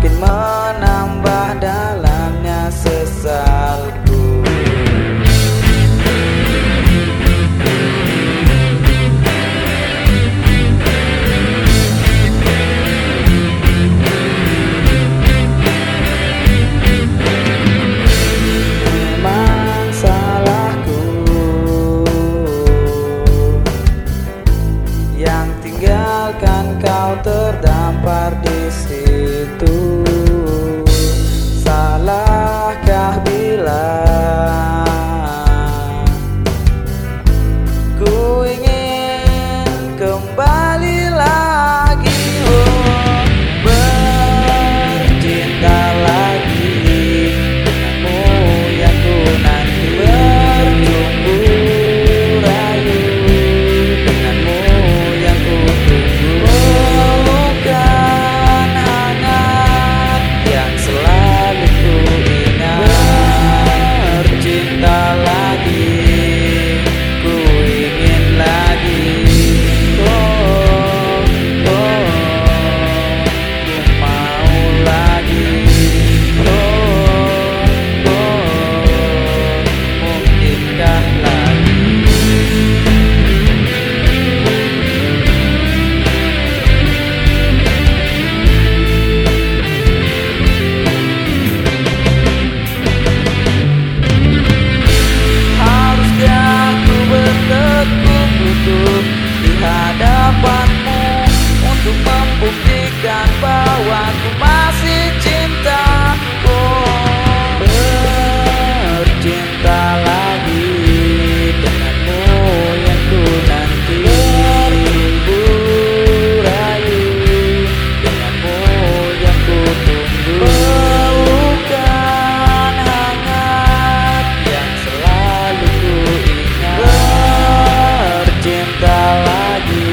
Makin menambah dalamnya sesalku tinggalkan kau terdampar di sini. Do. I do.